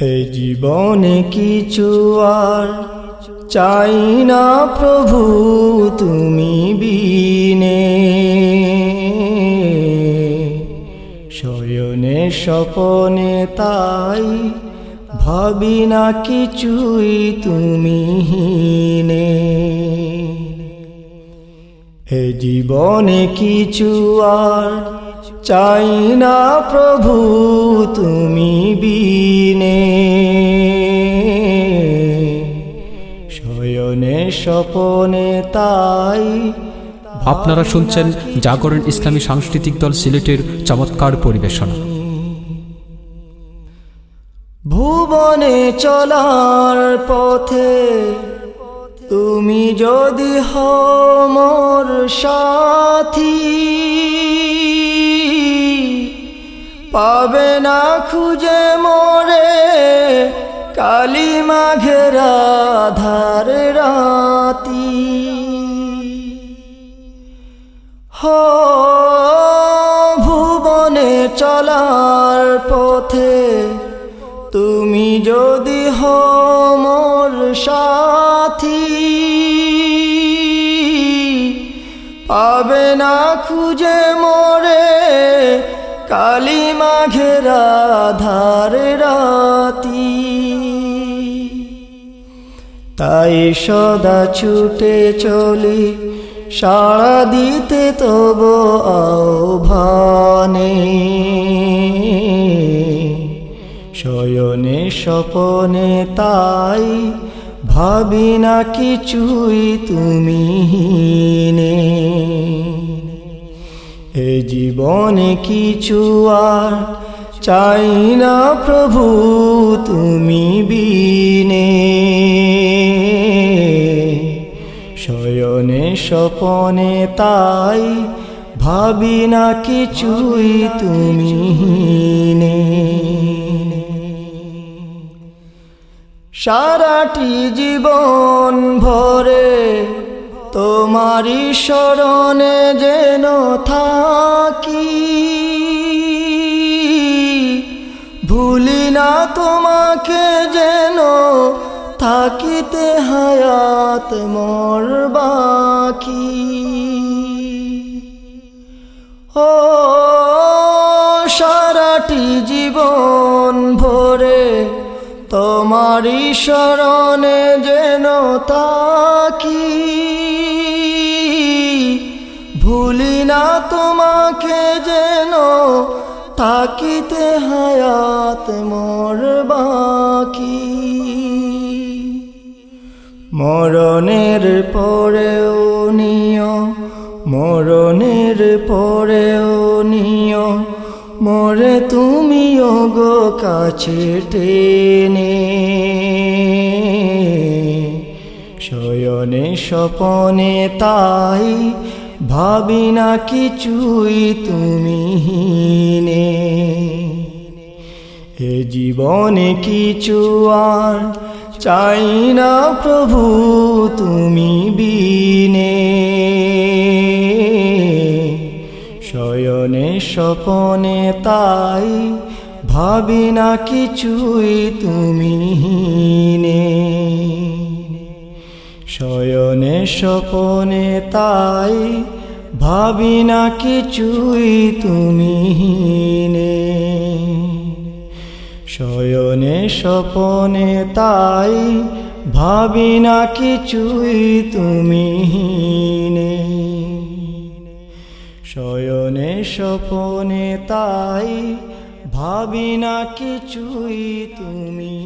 এই জীবনে কিছু আর চাই না প্রভু, তুমি বিনে। শয়নে স্বপনে তাই ভাবি না কিছুই, তুমি হীনে। হে জীবনে কিছু আর চাই না প্রভু তুমি বিনে। শয়নে স্বপনে তাই আপনারা শুনছেন জাগরণ ইসলামী সাংস্কৃতিক দল সিলেটের চমৎকার পরিবেশনা। ভুবনে চলার পথে তুমি যদি হমর সাথী পাবে না খুঁজে মোরে কালী মাঘেরা ধার রাতি। হো, ভুবনে চলার পথে তুমি যদি হো মোর সাথী, পাবে না খুঁজে মোরে কালী মাঘেরা ধার রাতি। তাই সদা ছুটে চলি, সাড়া দিতে তব আহ্বানে। শয়নে স্বপনে তাই ভাবি না কিছুই তুমি নে এ জীবনে কিছু আর চাই না প্রভু, তুমি বিনে। শয়নে স্বপনে তাই ভাবি না কিছুই, তুমি নে সারাটি জীবন ভরে তোমারই স্মরণে যেন থাকি। ভুলি না তোমাকে যেন থাকিতে হায়াত মোর বাকি। ও সারাটি জীবন ভরে তোমারই স্মরণে যেন তাকি তাকিতে হায়াত মোর বাকি। মরণের পরেও নিয়, মরণের পরেও নিয়। মরে তুমি গো কাছে টেনে। শয়নে স্বপনে তাই ভাবি না কিছুই তুমি নে এ জীবনে কিছু আর চাই না প্রভু তুমি বিনে। শয়নে স্বপনে তাই ভাবি না কিছুই তুমি নে শয়নে স্বপনে তাই ভাবি না কিছুই তুমি নে। শয়নে স্বপনে তাই ভাবি না কিছুই তুমি নে। শয়নে স্বপনে তাই ভাবি না কিছুই তুমি